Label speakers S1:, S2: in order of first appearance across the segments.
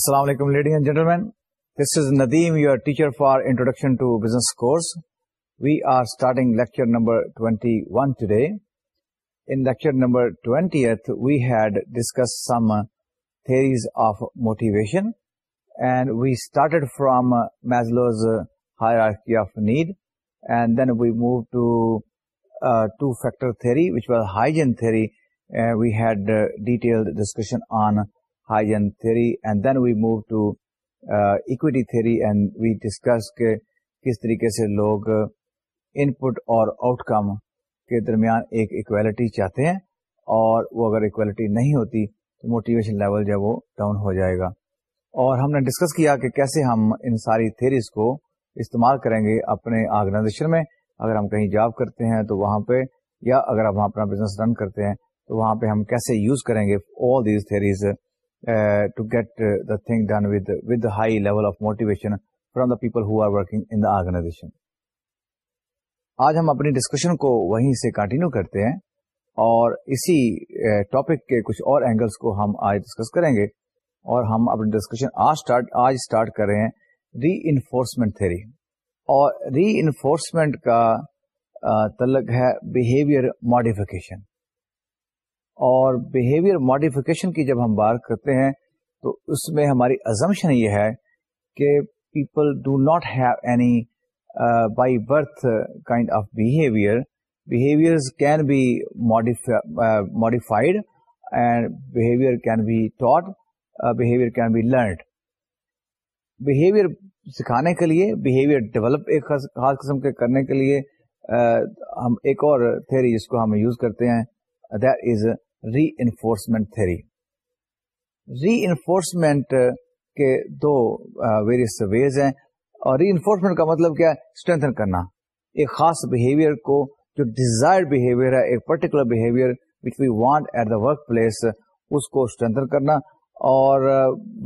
S1: Assalamu alaikum, ladies and gentlemen. This is Nadeem, your teacher for Introduction to Business course. We are starting lecture number 21 today. In lecture number 20th, we had discussed some uh, theories of motivation, and we started from uh, Maslow's uh, hierarchy of need, and then we moved to two-factor theory, which was Huygens theory. We had detailed discussion on and then we move to equity and we discuss three کس طریقے سے لوگ ان پٹ اور out کم کے درمیان ایک equality چاہتے ہیں اور وہ اگر ایکویلٹی نہیں ہوتی تو موٹیویشن لیول جو ہے وہ ڈاؤن ہو جائے گا اور ہم نے ڈسکس کیا کہ کیسے ہم ان ساری تھیریز کو استعمال کریں گے اپنے آرگنائزیشن میں اگر ہم کہیں جاب کرتے ہیں تو وہاں پہ یا اگر ہم اپنا بزنس رن کرتے ہیں تو وہاں پہ ہم کیسے یوز کریں گے all these theories to get the thing done with with high level of motivation from the people who are working in the organization آج ہم اپنی ڈسکشن کو وہیں سے کنٹینیو کرتے ہیں اور اسی ٹاپک uh, کے کچھ اور اینگلس کو ہم آج ڈسکس کریں گے اور ہم اپنی ڈسکشن آج اسٹارٹ کر رہے ہیں ری انفورسمنٹ تھری اور ری انفورسمنٹ کا uh, تعلق ہے بہیویئر ماڈیفکیشن اور بیہیویئر ماڈیفکیشن کی جب ہم بات کرتے ہیں تو اس میں ہماری ازمشن یہ ہے کہ people do not have any by birth kind of behaviour behaviour can be modified and behaviour can be taught behaviour can be learned behaviour سکھانے کے لیے بہیویئر ڈیولپ ایک خاص قسم کے کرنے کے لیے uh, ہم ایک اور تھیری جس کو ہم یوز کرتے ہیں that is reinforcement reinforcement کے دو ویریس uh, ویز ہیں اور ری انفورسمنٹ کا مطلب کیا ہے اسٹرینتھن کرنا ایک خاص بہیویئر کو جو ڈیزائر بہیویئر ہے ایک particular behaviour which we want at the workplace اس کو اسٹرینتھن کرنا اور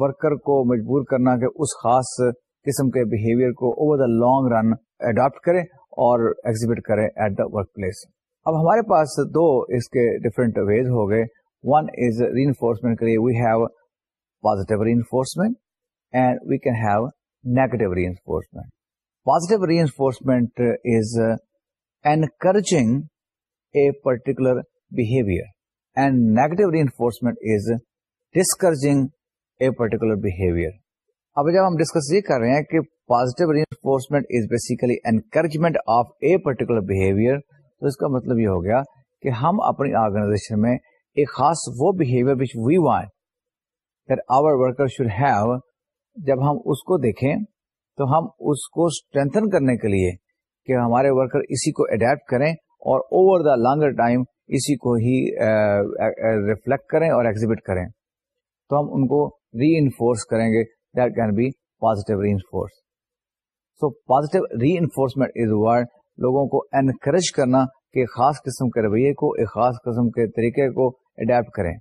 S1: ورکر uh, کو مجبور کرنا کہ اس خاص قسم کے بہیویئر کو over the long run adapt کرے اور ایگزیبٹ کرے ایٹ دا ورک پلیس اب ہمارے پاس دو اس کے ڈفرینٹ ویز ہو گئے ون از ری انفورسمنٹ کے لیے we have positive reinforcement and we can have negative reinforcement positive reinforcement is encouraging a particular behaviour and negative reinforcement is discouraging a particular behaviour اب جب ہم discuss یہ کر رہے ہیں کہ positive reinforcement is basically encouragement of a particular behaviour تو اس کا مطلب یہ ہو گیا کہ ہم اپنی آرگنائزیشن میں ایک خاص وہ behaviour which we that our worker should have جب ہم اس کو دیکھیں تو ہم اس کو اسٹرینتھن کرنے کے لیے کہ ہمارے ورکر اسی کو اڈیپٹ کریں اور اوور دا لانگر ٹائم اسی کو ہی ریفلیکٹ کریں اور ایگزیبٹ کریں تو ہم ان کو ری انفورس کریں گے that can be reinforce so positive reinforcement is word لوگوں کو انکریج کرنا خاص قسم کے رویے کو ایک خاص قسم کے طریقے کو اڈیپٹ کریں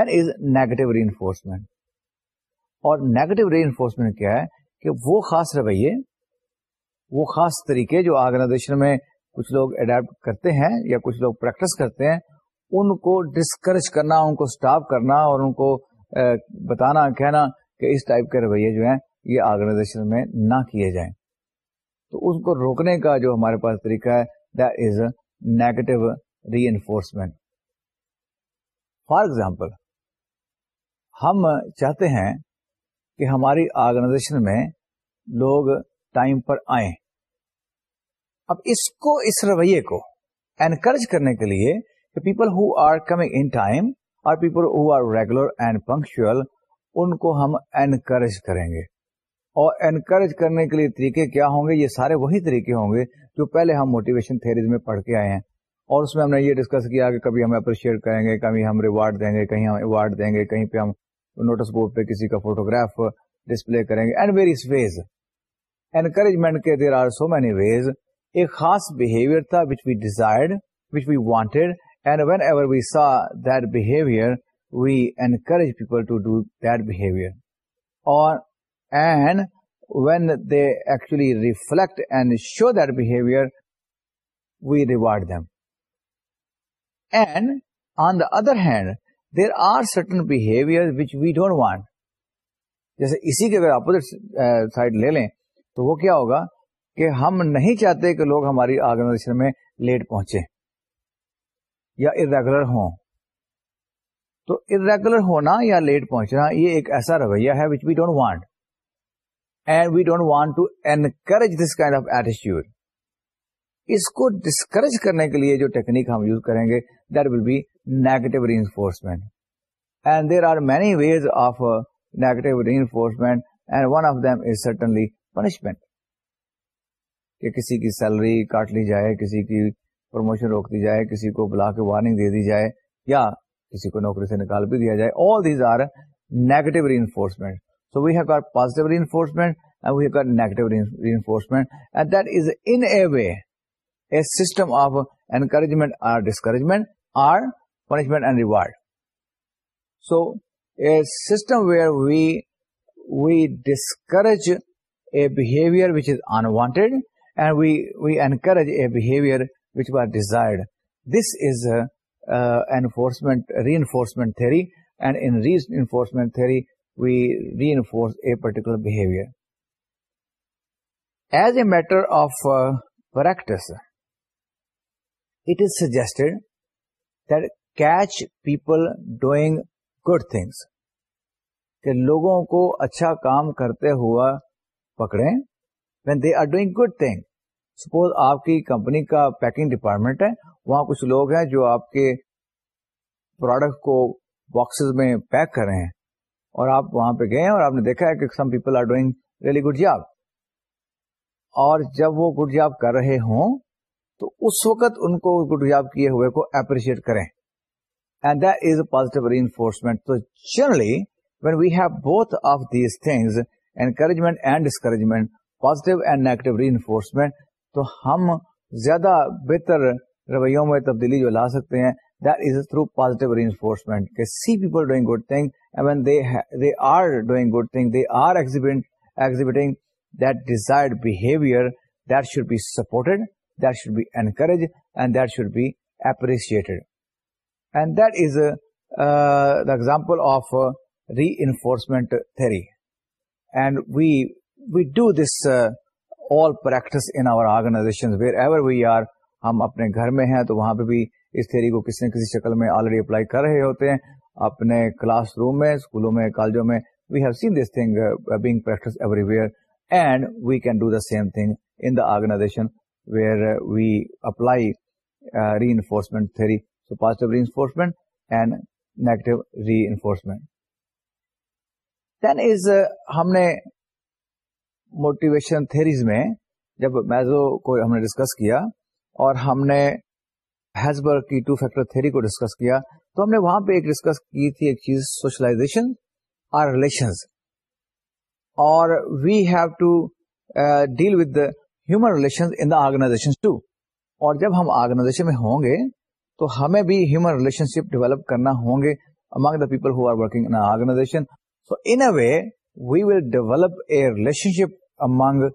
S1: از نیگیٹو ری انفورسمنٹ اور نیگیٹو ری انفورسمنٹ کیا ہے کہ وہ خاص رویے وہ خاص طریقے جو آرگنائزیشن میں کچھ لوگ اڈیپٹ کرتے ہیں یا کچھ لوگ پریکٹس کرتے ہیں ان کو ڈسکریج کرنا ان کو اسٹاپ کرنا اور ان کو بتانا کہنا کہ اس ٹائپ کے رویے جو ہیں یہ آرگنائزیشن میں نہ کیے جائیں تو اس کو روکنے کا جو ہمارے پاس طریقہ ہے negative reinforcement for example ہم چاہتے ہیں کہ ہماری آرگنائزیشن میں لوگ ٹائم پر آئیں اب اس کو اس رویے کو انکریج کرنے کے لیے people who are coming in time اور people who are regular and punctual ان کو ہم انکریج کریں گے اور انکریج کرنے کے لیے طریقے کیا ہوں گے یہ سارے وہی طریقے ہوں گے جو پہلے ہم موٹیویشن تھیریز میں پڑھ کے آئے ہیں اور اس میں ہم نے یہ ڈسکس کیا کہ کبھی ہم اپریشیٹ کریں گے کبھی ہم ریوارڈ دیں گے کہیں ہم ایوارڈ دیں گے کہیں پہ ہم نوٹس بورڈ پہ کسی کا فوٹوگراف ڈسپلے کریں گے اینڈ ویریس ویز انکریجمنٹ کے there are so many ways ایک خاص بہیویئر تھا which we desired which we wanted and whenever we saw that behaviour we encourage people to do that behaviour اور and when they actually reflect and show that behaviour we reward them and on the other hand there are certain behaviour which we don't want جیسے اسی کے اگر opposite side uh, لے لیں تو وہ کیا ہوگا کہ ہم نہیں چاہتے کہ لوگ ہماری آرگنائزیشن میں لیٹ پہنچے یا ارریگولر ہوں تو ارریگولر ہونا یا لیٹ پہنچنا یہ ایک ایسا رویہ ہے وچ وی ڈونٹ وانٹ اس کو ڈسکریج کرنے کے لیے جو ٹیکنیک ہم یوز کریں گے that will be negative reinforcement and there are many ways of negative reinforcement and one of them is certainly punishment کہ کسی کی سیلری کاٹ لی جائے کسی کی پروموشن روک دی جائے کسی کو بلا کے وارننگ دے دی جائے یا کسی کو نوکری سے نکال بھی دیا جائے all these are negative reinforcement So we have got positive reinforcement and we have got negative re reinforcement and that is in a way a system of encouragement or discouragement or punishment and reward. So a system where we we discourage a behavior which is unwanted and we we encourage a behavior which was desired. This is a, uh, enforcement reinforcement theory and in reinforcement theory we reinforce a particular behaviour as a matter of practice it is suggested that catch people doing good things لوگوں کو اچھا کام کرتے ہوا پکڑے when they are doing good thing suppose آپ کی company کا پیکنگ ڈپارٹمنٹ ہے وہاں کچھ لوگ ہیں جو آپ کے پروڈکٹ کو باکسز میں پیک کر رہے ہیں اور آپ وہاں پہ گئے اور آپ نے دیکھا ہے کہ some people are doing good job اور جب وہ گڈ جاب کر رہے ہوں تو اس وقت ان کو گڈ جاب کیے ہوئے کو اپریشیٹ کریں and that is a positive reinforcement تو generally when we have both of these things encouragement and discouragement positive and negative reinforcement تو ہم زیادہ بہتر رویوں میں تبدیلی جو لا سکتے ہیں through positive reinforcement good thing should be support be encourage appreciated example of reinforcement theory and we we do this all practice wherever we are ہم اپنے گھر میں ہیں تو وہاں پہ بھی اس تھیری کو کسی نہ کسی شکل میں آلریڈی اپلائی کر رہے ہوتے ہیں اپنے کلاس روم میں اسکولوں میں کالجوں میں we have seen this thing being practice everywhere and we can do the same thing in the organization where we apply reinforcement theory so positive reinforcement and negative reinforcement then is ہم نے motivation theories میں جب میزو کو ہم نے discuss کیا اور ہم نے ہیزبرگ کی ٹو فیکٹر تھری کو ڈسکس کیا تو ہم نے وہاں پہ ایک ڈسکس کی تھی ایک چیز سوشلائزیشن ریلیشنز اور we have to deal with human relation in the organization too اور جب ہم آرگنائزیشن میں ہوں گے تو ہمیں بھی ہیومن ریلیشن شپ ڈیولپ کرنا ہوں گے among the people who are working organization so in way we will develop a relationship among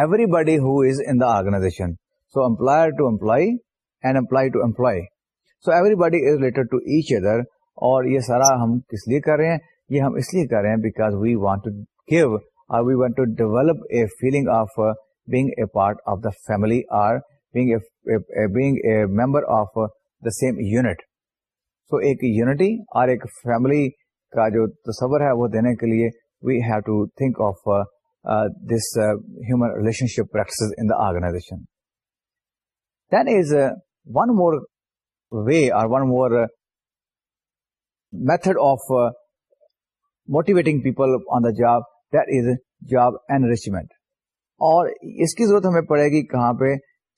S1: everybody who is in the organization so employer to employee and employee to employee. So everybody is related to each other اور یہ سارا ہم کس لیے کر رہے ہیں یہ ہم اس لیے کر رہے ہیں because we want to give or we want to develop a feeling of being a part of the family or being a member of the same unit so ایک یونٹی اور ایک فیملی کا جو تصور ہے وہ دینے کے لیے we have to think of this human relationship practice in the organization then is one more way اور one more method of motivating people on the job is job N اور اس کی ضرورت ہمیں پڑے گی کہاں پہ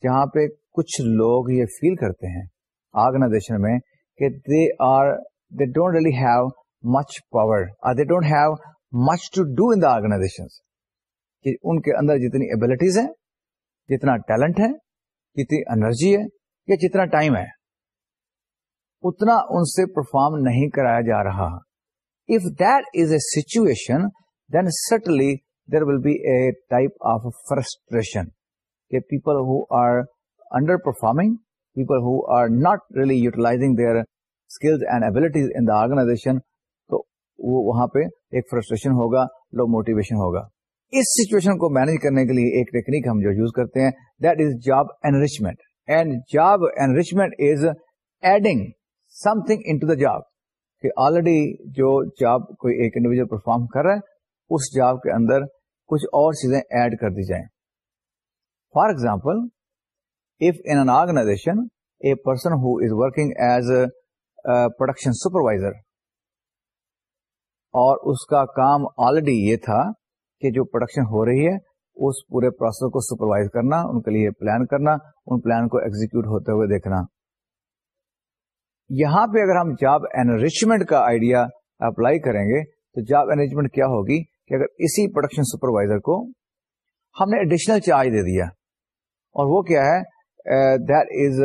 S1: جہاں پہ کچھ لوگ یہ فیل کرتے ہیں آرگنائزیشن میں کہ they are they don't really have much power اور they don't have much to do in organization کہ ان کے اندر جتنی ابلٹیز ہیں جتنا ٹیلنٹ ہے جتنی انرجی ہے جتنا ٹائم ہے اتنا ان سے پرفارم نہیں کرایا جا رہا if is a situation then subtly there will be a type of frustration کہ people who are underperforming people who are not really utilizing their skills and in the organization تو وہ وہاں پہ ایک فرسٹریشن ہوگا لو موٹیویشن ہوگا اس situation کو مینج کرنے کے لیے ایک ٹیکنیک ہم جو یوز کرتے ہیں that is job enrichment job کوئی ایک انڈیویجل پرفارم کر رہا ہے اس جاب کے اندر کچھ اور چیزیں ایڈ کر دی جائیں for example if in an organization a person who is working as production supervisor اور اس کا کام آلریڈی یہ تھا کہ جو پروڈکشن ہو رہی ہے اس پورے پروسیس کو سپروائز کرنا ان کے لیے پلان کرنا ان پلان کو ایگزیکٹ ہوتے ہوئے دیکھنا یہاں پہ اگر ہم جاب کا آئیڈیا اپلائی کریں گے تو جاب انریچمنٹ کیا ہوگی کہ اگر اسی پروڈکشن سپروائزر کو ہم نے ایڈیشنل چارج دے دیا اور وہ کیا ہے that is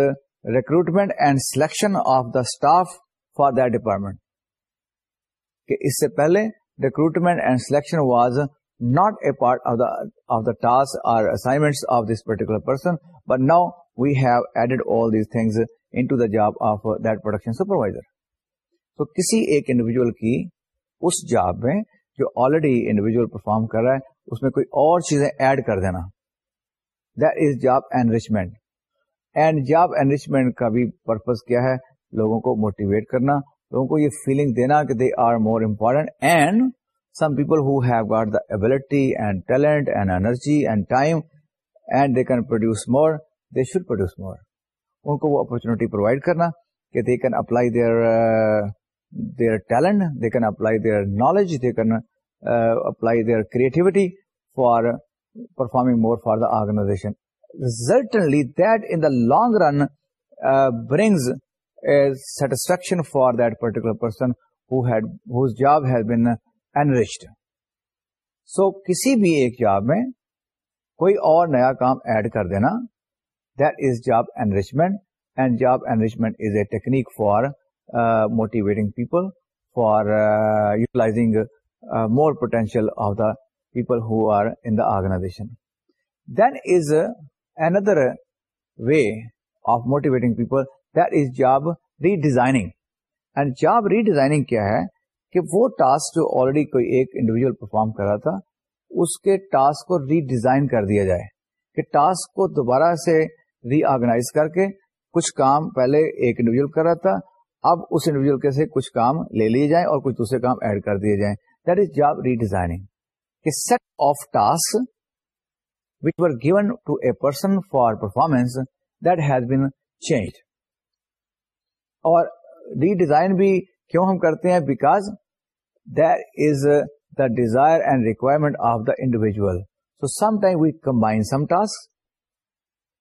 S1: recruitment and selection of the staff for that department کہ اس سے پہلے recruitment and selection was not a part of the of the ٹاسکمنٹ of this particular person but now we've added all these thing of دنزر تو کسی ایک individual کی اس job میں جو آلریڈی انڈیویجل پرفارم کر رہا ہے اس میں کوئی اور چیزیں ایڈ کر دینا enrichment and job enrichment کا بھی پرپز کیا ہے لوگوں کو موٹیویٹ کرنا لوگوں کو یہ فیلنگ دینا کہ they are more important and some people ability and talent energy and time and they can produce more they should produce more ان کو وہ اپرچونیٹی پرووائڈ کرنا کہ they can apply they can apply creativity for performing more for the long run satisfaction for particular person so کسی بھی ایک job میں کوئی اور نیا کام ایڈ کر دینا that is job enrichment and job enrichment is a technique for motivating people for utilizing more potential of the people who are in the organization then is another way of motivating people that is job redesigning and job redesigning کیا ہے کہ وہ task جو already کوئی ایک individual perform کر رہا تھا اس کے ٹاسک کو ری ڈیزائن کر دیا جائے کہ ٹاسک کو دوبارہ سے ری آرگنائز کر کے کچھ کام پہلے ایک انڈیویجل کر رہا تھا اب اس انڈیویجل کے سے کچھ کام لے لیے جائیں اور کچھ دوسرے کام ایڈ کر دیے جائیں that is job redesigning کہ set of task which given to a person for performance that has been change اور ری ڈیزائن بھی کیوں ہم کرتے ہیں because there is the desire and requirement of the individual so time we combine some task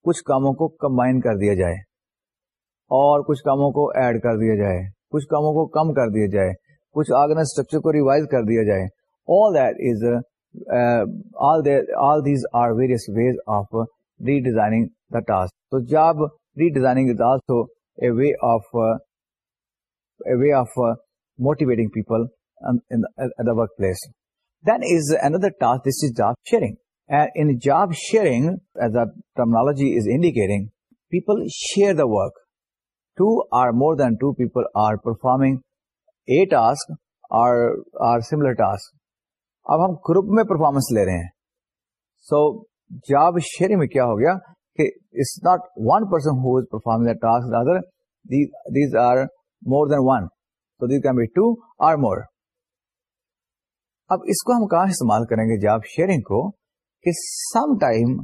S1: کچھ کاموں کو combine کر دیا جائے اور کچھ کاموں کو ایڈ کر دیا جائے کچھ کاموں کو کم کر دیا جائے کچھ آگنا اسٹرکچر کو ریوائز کر دیا جائے all that is all these are various ways of redesigning تو جب آپ redesigning of way of motivating people all اب ہم گروپ میں پرفارمنس لے رہے ہیں سو جاب شیئرنگ میں کیا ہو گیا کہ it's not one person performing these are more than one تو ٹو آر مور اب اس کو ہم کہاں استعمال کریں گے جاب شیئرنگ کو کہ some time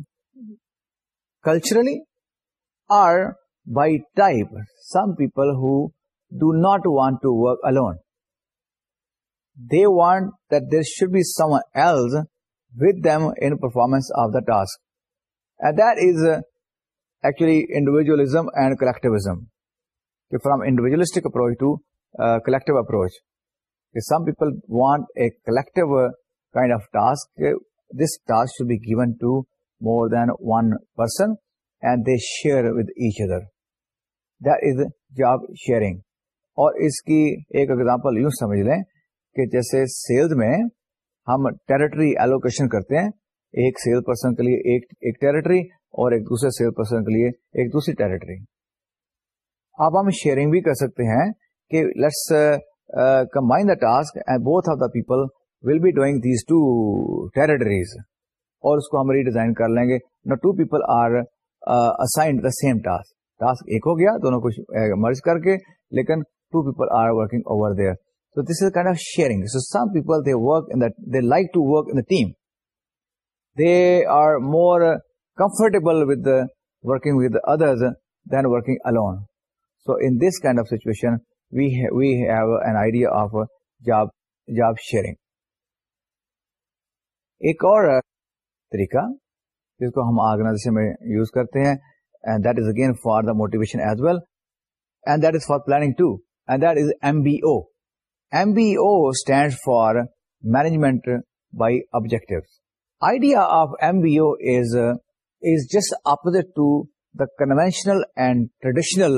S1: culturally are by type some people who do not want to work alone they want that there should be some else with them in performance of the task and that is actually individualism and collectivism کہ from individualistic approach to collective approach کہ some people want a collective kind of task this task should be given to more than one person and they share with each other that is job sharing اور اس کی ایک example یوں سمجھ لیں کہ جیسے سیلز میں ہم ٹیریٹری ایلوکیشن کرتے ہیں ایک سیل پرسن کے لیے ایک ایک ٹیریٹری اور ایک دوسرے سیل پرسن کے لیے ایک دوسری ٹیریٹری اب ہم شیئرنگ بھی کر سکتے ہیں کہ let's combine the task and both of the people will be doing these two territories اور اس کو ہم ریڈیزائن کر لیں گے نا two people are assigned the same task task ایک ہو گیا دونوں کو مرض uh, کر کے لیکن two people are working over there so this is kind of sharing so some people they work they like to work in team they are more comfortable with working with others than working alone طریقہ ہم organization میں use کرتے ہیں gain for the motivation as well and that is for planning too and that is M B M بیٹینڈ for management by objective idea of M B's just up to the conventional and traditional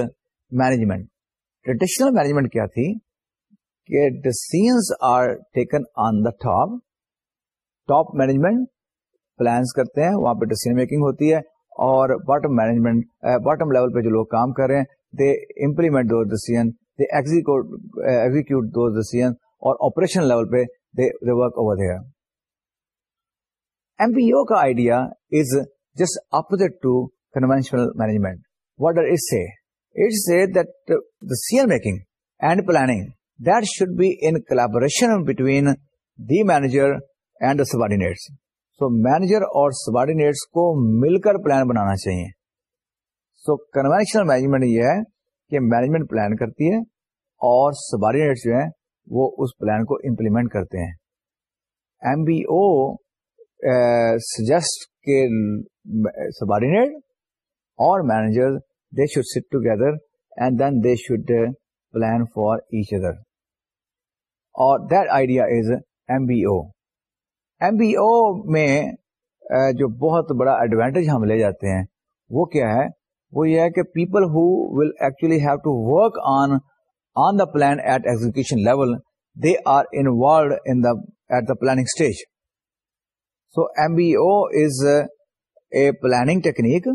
S1: management traditional management کیا تھی کہ decisions are taken on the top top management plans کرتے ہیں وہاں پہ decision making ہوتی ہے اور باٹم مینجمنٹ باٹم لیول پہ جو لوگ کام کر رہے ہیں they implement decision decision they اور آپریشن لیول پہ they work over there M P O کا idea is just opposite to conventional management what there is سے manager and subordinates so manager اور سبارڈینٹس کو مل کر پلان بنانا چاہیے سو کنوینشنل مینجمنٹ یہ ہے کہ مینجمنٹ پلان کرتی ہے اور سبارڈینٹس جو ہے وہ اس پلان کو امپلیمنٹ کرتے ہیں ایم بیجسٹ کے سبارڈنیٹ اور manager should sit together and then they should plan for each other اور میں uh, جو بہت بڑا ایڈوانٹیج ہم لے جاتے ہیں وہ کیا ہے وہ یہ ہے کہ people who will actually have to work on on the plan at execution level they are involved in the planning stage so M B O is a planning technique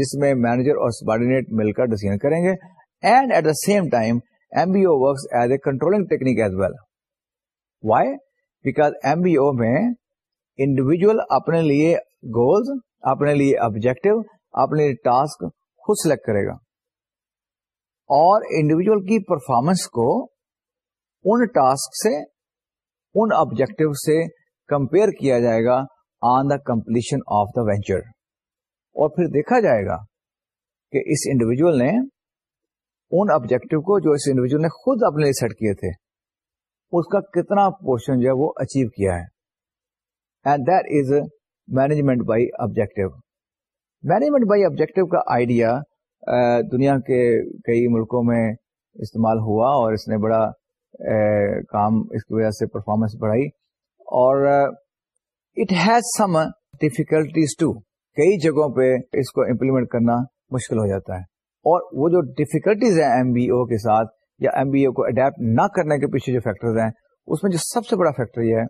S1: جس میں مینیجر اور سبارڈینیٹ مل کر decision کریں گے and at the same time M B O works as a technique as well why because M B O میں individual اپنے لیے گولس اپنے لیے آبجیکٹو اپنے لیے ٹاسک خود سلیکٹ کرے گا اور انڈیویجل کی پرفارمنس کو ان ٹاسک سے ان آبجیکٹو سے کمپیئر کیا جائے گا on the completion of the venture اور پھر دیکھا جائے گا کہ اس انڈیویجل نے ان آبجیکٹو کو جو اس انڈیویجل نے خود اپنے لیے سیٹ کیے تھے اس کا کتنا پورشن جو ہے وہ اچیو کیا ہے and that is management by objective management by objective کا آئیڈیا دنیا کے کئی ملکوں میں استعمال ہوا اور اس نے بڑا کام اس کی وجہ سے پرفارمنس بڑھائی اور it has some difficulties to کئی جگہوں پہ اس کو امپلیمنٹ کرنا مشکل ہو جاتا ہے اور وہ جو ڈیفیکلٹیز ہیں ایم بی او کے ساتھ یا ایم بی او کو اڈیپٹ نہ کرنے کے پیچھے جو فیکٹرز ہیں اس میں جو سب سے بڑا فیکٹر یہ ہے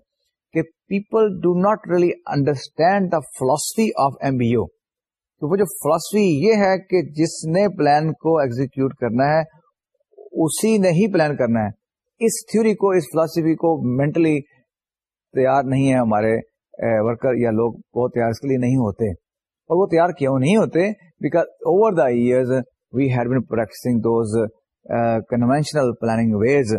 S1: کہ people do not really understand the philosophy of M B O تو وہ جو فلاسفی یہ ہے کہ جس نے پلان کو ایگزیکیوٹ کرنا ہے اسی نے ہی پلان کرنا ہے اس تھیوری کو اس فلاسفی کو مینٹلی تیار نہیں ہے ہمارے ورکر یا لوگ بہت تیار اس کے لیے نہیں ہوتے اور وہ تیار کیوں نہیں ہوتے because over the year conventional planning ways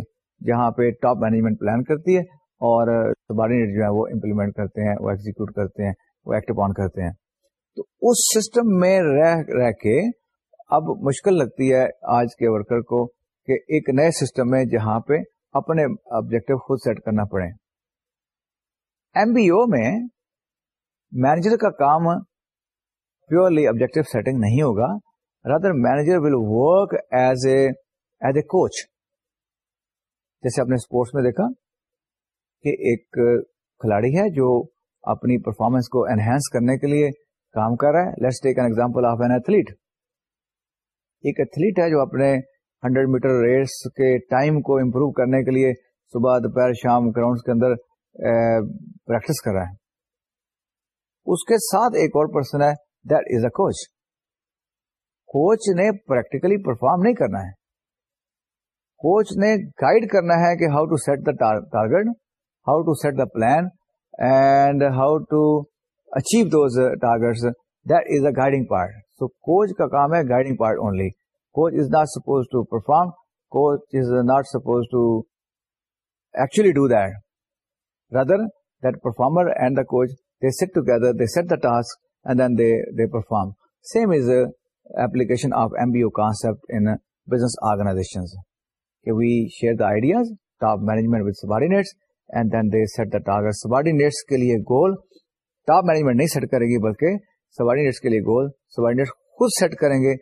S1: جہاں پہ ٹاپ مینجمنٹ پلان کرتی ہے اور سبارڈینیٹ جو ہے وہ امپلیمنٹ کرتے ہیں وہ کرتے ہیں وہ ایکٹ آن کرتے ہیں تو اس سسٹم میں رہ رہ کے اب مشکل لگتی ہے آج کے ورکر کو کہ ایک نئے سسٹم میں جہاں پہ اپنے آبجیکٹو خود سیٹ کرنا پڑے ایم بی او میں مینیجر کا کام پیورلی آبجیکٹو سیٹنگ نہیں ہوگا rather manager will work as a as a coach جیسے آپ نے اسپورٹس میں دیکھا کہ ایک کھلاڑی ہے جو اپنی پرفارمنس کو انہینس کرنے کے لیے کام کر رہا ہے let's take an an example of athlete ایک ایتھلیٹ ہے جو اپنے ہنڈریڈ میٹر ریس کے ٹائم کو امپروو کرنے کے لیے صبح دوپہر شام گراؤنڈ کے اندر پریکٹس eh, کر رہا ہے اس کے ساتھ ایک اور پرسن ہے that is a coach coach نے پریکٹیکلی پرفارم نہیں کرنا ہے کوچ نے گائڈ کرنا ہے کہ how to set the target how to set the plan and how to achieve those targets that is a guiding part so coach کا کام ہے guiding part only coach is not suppose to perform coach is not suppose to actually do that rather that performer and the coach they set together they set the task بلکہ subordinates کے لیے گول سب خود set کریں گے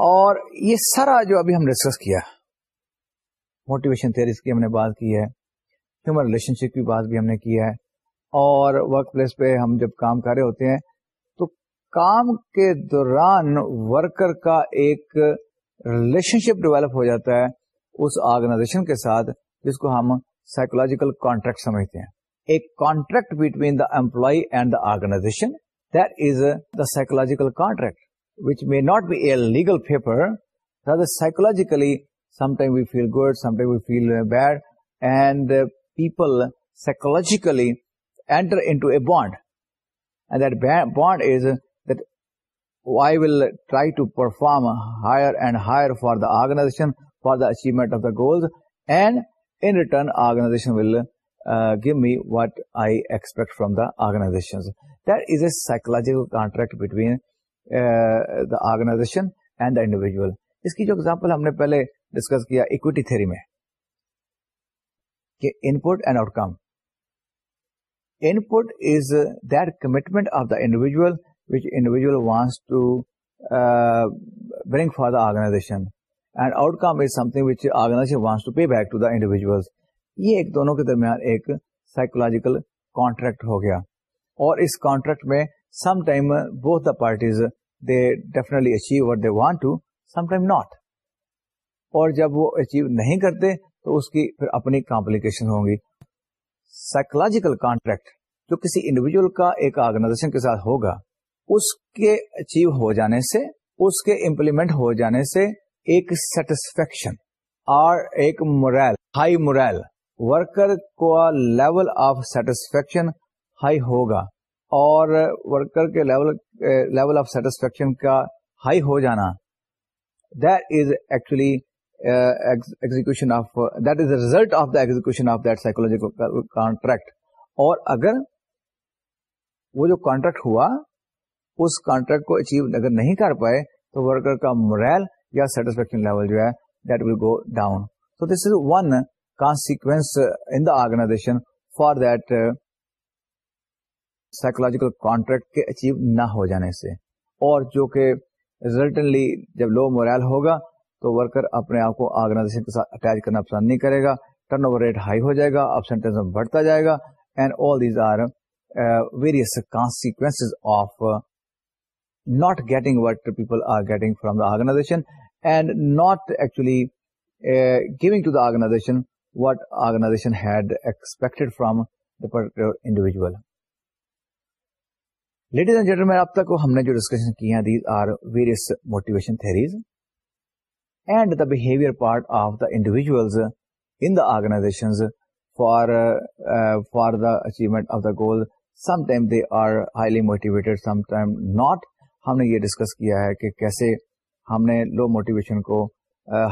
S1: اور یہ سارا جو ابھی ہم نے ڈسکس کیا موٹیویشن تھیریز کی ہم نے بات کی ہے ہیومن ریلیشن شپ کی کی بات بھی ہم نے ہے اور ورک پلیس پہ ہم جب کام کام کر رہے ہوتے ہیں تو کے دوران ورکر کا ایک ریلیشن شپ ڈیولپ ہو جاتا ہے اس آرگنائزیشن کے ساتھ جس کو ہم سائیکولوجیکل کانٹریکٹ سمجھتے ہیں ایک contract between the employee and the organization that is the psychological contract which may not be a legal paper psychologically جیکنٹر bond try to perform higher and higher for the آرگنا for the achievement of the goal return organization will give me what I expect from the organization that is a psychological contract between the organization اس کی جو example ہم نے پہلے discuss کیا equity three میں کہ input and outcome put is that commitment of the individual bring for the organization organization and outcome is something which wants to pay back to the individual یہ ایک دونوں کے درمیان ایک سائیکولوجیکل کانٹریکٹ ہو گیا اور اس کانٹریکٹ میں some time the parties they definitely achieve what they want to some time not اور جب وہ اچیو نہیں کرتے تو اس کی پھر اپنی کمپلیکیشن ہوں گی سائیکولوجیکل کانٹریکٹ جو کسی انڈیویجل کا ایک آرگنائزیشن کے ساتھ ہوگا اس کے اچیو ہو جانے سے اس کے امپلیمنٹ ہو جانے سے ایک سیٹسفیکشن اور ایک مورائل ہائی مورائل ورکر کو لیول آف سیٹسفیکشن ہائی ہوگا اور ورکر کے لیول آف سیٹسفیکشن کا ہائی ہو جانا this actually execution of that is the result of the execution of that psychological contract اور اگر وہ جو کانٹریکٹ ہوا اس کانٹریکٹ کو اچیو اگر نہیں کر پائے تو ورکر کا مورائل یا سیٹسفیکشن لیول جو ہے that will go down so this is one consequence in the organisation for that psychological contract کے اچیو نہ ہو جانے سے اور جو کہ ریزلٹنلی جب لو مورائل ہوگا تو ورکر اپنے آپ کو آرگنائزیشن کے ساتھ اٹیچ کرنا پسند نہیں کرے گا ٹرن اوور ریٹ ہائی ہو جائے گا ابسینٹیزم بڑھتا جائے گا and all these are various consequence of not getting what people are getting from the organization and not actually giving to the organization what organization had expected from the particular individual ladies and general میں اب تک ہم نے جو discussion کی ہیں these are various motivation theories and the behaviour part of the individual in the organization for for the achievement of the goal highly motivated not ہم نے یہ ڈسکس کیا ہے کہ کیسے ہم نے لو موٹیویشن کو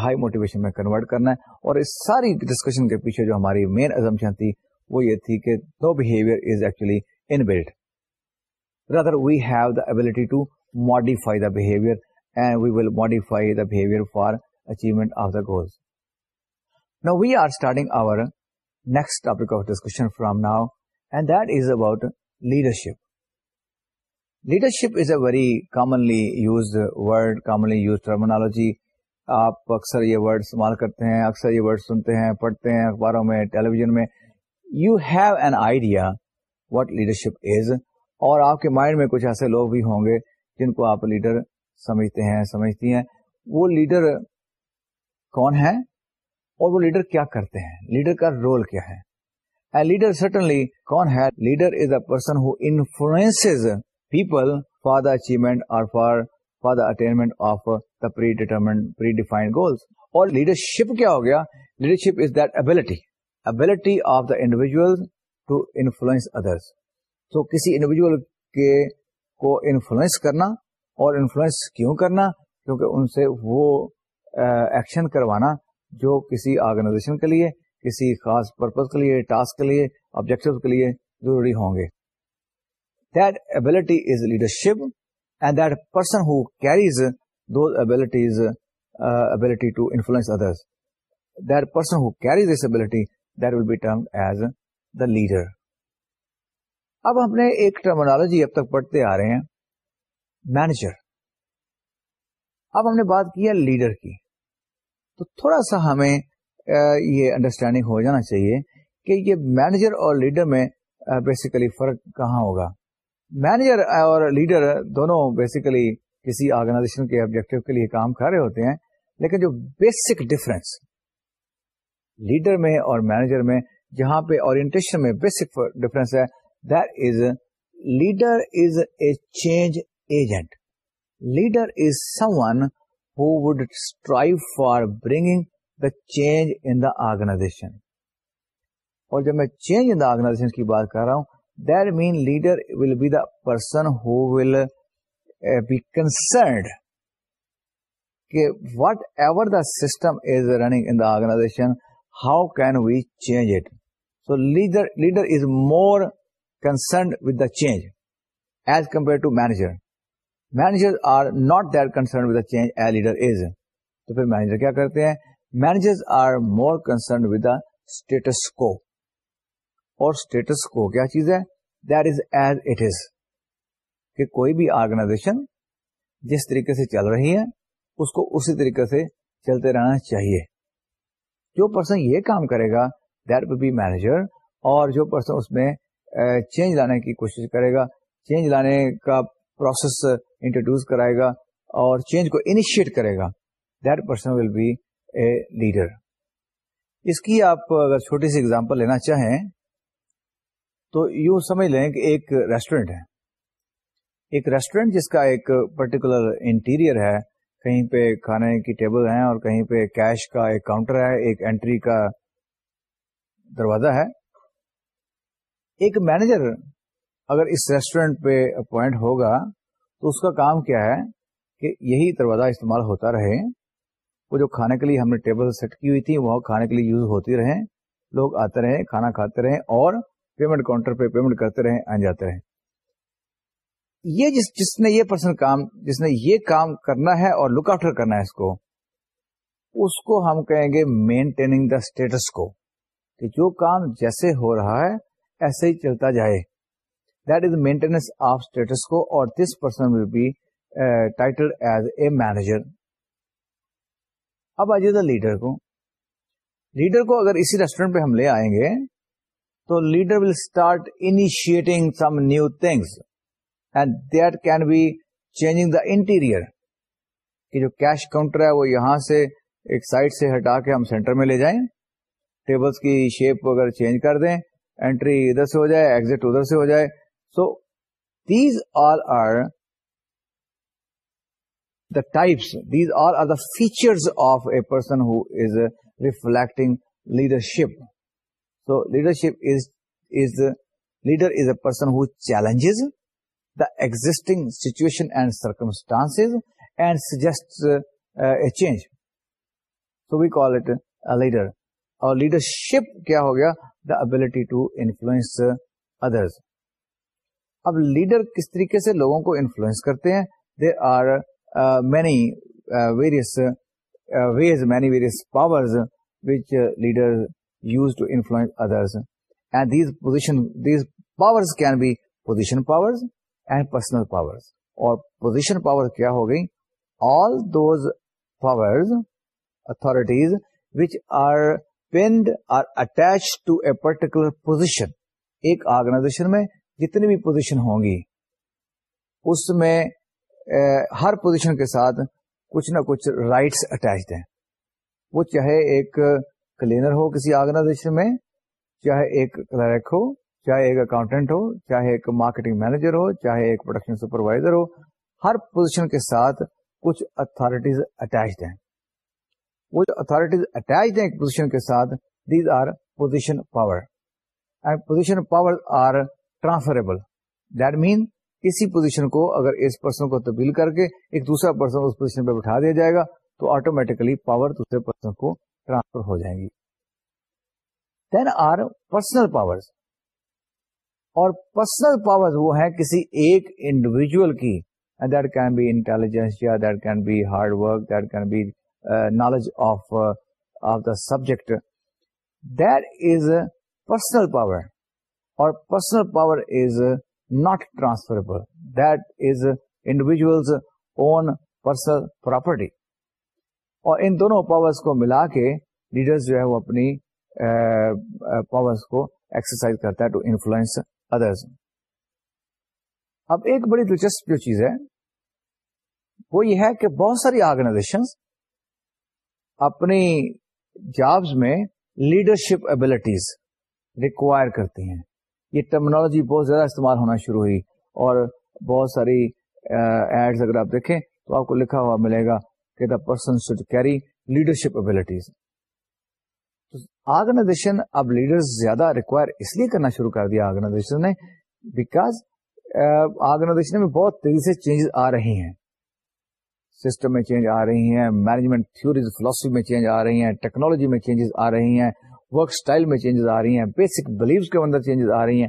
S1: ہائی موٹیویشن میں کنورٹ کرنا ہے اور اس ساری ڈسکشن کے پیچھے جو ہماری مین ایزمشن تھی وہ یہ تھی کہ no behaviour is actually inbuilt rather we have the ability to modify the behaviour and we will modify the behaviour for used commonly آپ اکثر یہ ورڈ استعمال کرتے ہیں اکثر یہ ورڈ سنتے ہیں پڑھتے ہیں اخباروں میں ٹیلی ویژن میں you have an idea what leadership is اور آپ کے مائنڈ میں کچھ ایسے لوگ بھی ہوں گے جن کو آپ لیڈر سمجھتے ہیں سمجھتی ہیں وہ لیڈر کون ہے اور وہ لیڈر کیا کرتے ہیں لیڈر کا رول کیا ہے لیڈر سٹنلی کون ہے leader is a person who influence people for the achievement اور for for the attainment of the pre predefined goals اور لیڈرشپ کیا ہو گیا leadership is that ability ability of the individual to influence others تو کسی individual کے کو influence کرنا اور انفلوئنس کیوں کرنا کیونکہ ان سے وہ ایکشن کروانا جو کسی آرگنائزیشن کے لیے کسی خاص پرپز کے لیے ٹاسک کے لیے آبجیکٹو کے لیے ضروری ہوں گے that ability is leadership and that person who carries those ability to influence others that person who carries this ability that will be term as the leader اب ہم نے ایک ٹرمنالوجی اب تک پڑھتے آ رہے ہیں مینیجر اب ہم نے بات کی ہے لیڈر کی تو تھوڑا سا ہمیں یہ انڈرسٹینڈنگ ہو جانا چاہیے کہ یہ مینیجر اور لیڈر میں بیسیکلی فرق کہاں ہوگا مینیجر اور لیڈر دونوں بیسیکلی کسی آرگنائزیشن کے آبجیکٹو کے لیے کام کر رہے ہوتے ہیں لیکن جو بیسک ڈفرینس لیڈر میں اور مینیجر میں جہاں پہ اورینٹیشن میں بیسک ڈفرینس ہے that is leader is a change agent leader is someone would strive for bringing the change organization اور جب میں چینج ان دا آرگنازیشن کی بات کر رہا ہوں that mean leader will be the person who will be concerned کہ whatever the system is wrong in organisation how can we change it so leader is more concerned with the change as compare to manager manager are not that concern with change a leader is تو پھر manager کیا کرتے ہیں manager are more concern with status quo اور status quo کیا چیز ہے that is as it is کہ کوئی بھی آرگنائزیشن جس طریقے سے چل رہی ہے اس کو اسی طریقے سے چلتے رہنا چاہیے جو پرسن یہ کام کرے گا دیٹ ول بی مینیجر اور جو پرسن اس میں چینج لانے کی کوشش کرے گا چینج لانے کا پروسیس انٹروڈیوس کرائے گا اور چینج کو انیشیٹ کرے گا that person will be a leader اس کی آپ اگر چھوٹی سی ایگزامپل لینا چاہیں تو یوں سمجھ لیں کہ ایک ریسٹورینٹ ہے ایک ریسٹورینٹ جس کا ایک پرٹیکولر انٹیریئر ہے کہیں پہ کھانے کی ٹیبل ہیں اور کہیں پہ کیش کا ایک کاؤنٹر ہے ایک انٹری کا دروازہ ہے ایک مینیجر اگر اس ریسٹورینٹ پہ اپوائنٹ ہوگا اس کا کام کیا ہے کہ یہی دروازہ استعمال ہوتا رہے وہ جو کھانے کے لیے ہم نے ٹیبل سیٹ کی ہوئی تھی وہ کھانے کے لیے یوز ہوتی رہے لوگ آتے رہے کھانا کھاتے اور پیمنٹ کاؤنٹر پہ پیمنٹ کرتے رہے آ جاتے رہے یہ جس جس نے یہ پرسن کام جس نے یہ کام کرنا ہے اور لک آفٹر کرنا ہے اس کو اس کو ہم کہیں گے مینٹیننگ دا اسٹیٹس کو کہ جو کام جیسے ہو رہا ہے ایسے ہی چلتا جائے مینٹینس آف اسٹیٹس کو اور this person will be title as a manager اب آئیے دا لیڈر کو لیڈر کو اگر اسی ریسٹورینٹ پہ ہم لے آئیں گے تو leader will start initiating some new things and that can be changing the interior کہ جو کیش کاؤنٹر ہے وہ یہاں سے ایک سائڈ سے ہٹا کے ہم سینٹر میں لے جائیں ٹیبلس کی شیپ کو اگر چینج کر دیں انٹری ادھر سے ہو جائے ایگزٹ ادھر سے ہو جائے So these all are the types, these all are the features of a person who is reflecting leadership. So leadership leader is a person who challenges the existing situation and circumstances and suggests uh, a change. So we call it a leader. Or leadership kya ho gaya? The ability to influence others. اب leader کس طریقے سے لوگوں کو influence کرتے ہیں they are many various ways many various power power power personal power اور position power کیا ہو گئی all those power authorities which are pend are attach to a particular position ایک آرگنائزیشن میں جتنی بھی پوزیشن ہوں گی اس میں ہر پوزیشن کے ساتھ کچھ نہ کچھ رائٹس اٹیچڈ ہیں وہ چاہے ایک کلینر ہو کسی آرگنائزیشن میں چاہے ایک کلرک ہو چاہے ایک اکاؤنٹینٹ ہو چاہے ایک مارکیٹنگ مینیجر ہو چاہے ایک پروڈکشن سپروائزر ہو ہر پوزیشن کے ساتھ کچھ اتارٹیز اٹیچڈ ہیں وہ جو اتارٹیز اٹیچڈ ہیں ایک پوزیشن کے ساتھ these are position power and position power are transferable that mean اسی پوزیشن کو اگر اس پرسن کو تبدیل کر کے ایک دوسرا پرسن اس پوزیشن پہ بٹھا دیا جائے گا تو آٹومیٹیکلی پاور دوسرے پرسن کو ٹرانسفر ہو جائیں گی دین آر پرسنل پاور اور پرسنل پاور وہ ہے کسی ایک انڈیویجل کی دیٹ کین بی انٹیلیجنس یا that can be hard work that can be knowledge of of the subject that is personal power personal power is not transferable that is individual's own personal property اور ان دونوں کو ملا کے leaders جو ہے وہ اپنی کو ایکسرسائز کرتا ہے ٹو انفلوئنس ادرس اب ایک بڑی دلچسپ جو چیز ہے وہ یہ ہے کہ بہت ساری آرگنائزیشن اپنی جابس میں لیڈرشپ ابلٹیز ریکوائر کرتی ہیں یہ ٹرمنالوجی بہت زیادہ استعمال ہونا شروع ہوئی اور بہت ساری ایڈز اگر آپ دیکھیں تو آپ کو لکھا ہوا ملے گا کہ the person should carry leadership abilities organisation اب لیڈر زیادہ ریکوائر اس لیے کرنا شروع کر دیا آرگنائزیشن آرگنائزیشن نے بیکاز میں بہت تیزی سے چینجز آ رہی ہیں سسٹم میں چینج آ رہی ہیں مینجمنٹ فلاسفی میں چینج آ رہی ہیں ٹیکنالوجی میں چینجز آ رہی ہیں ورک اسٹائل میں چینجز آ رہی ہیں بیسک بلیوز کے اندر چینجز آ رہی ہیں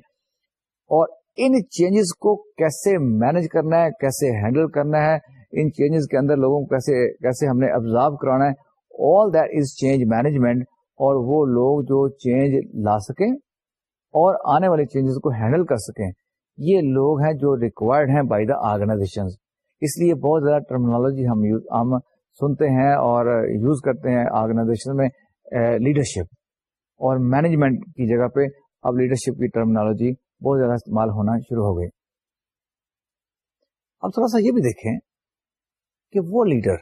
S1: اور ان چینجز کو کیسے مینج کرنا ہے کیسے ہینڈل کرنا ہے ان چینجز کے اندر لوگوں کو کیسے کیسے ہم نے آبزرو کرانا ہے all that is change management اور وہ لوگ جو چینج لا سکیں اور آنے والے چینجز کو ہینڈل کر سکیں یہ لوگ ہیں جو ریکوائرڈ ہیں بائی دا آرگنائزیشن اس لیے بہت زیادہ ٹرمنالوجی ہم سنتے ہیں اور یوز کرتے ہیں آرگنائزیشن میں لیڈرشپ eh, اور مینجمنٹ کی جگہ پہ اب لیڈرشپ کی ٹرمنالوجی بہت زیادہ استعمال ہونا شروع ہو گئی اب تھوڑا سا یہ بھی دیکھیں کہ وہ لیڈر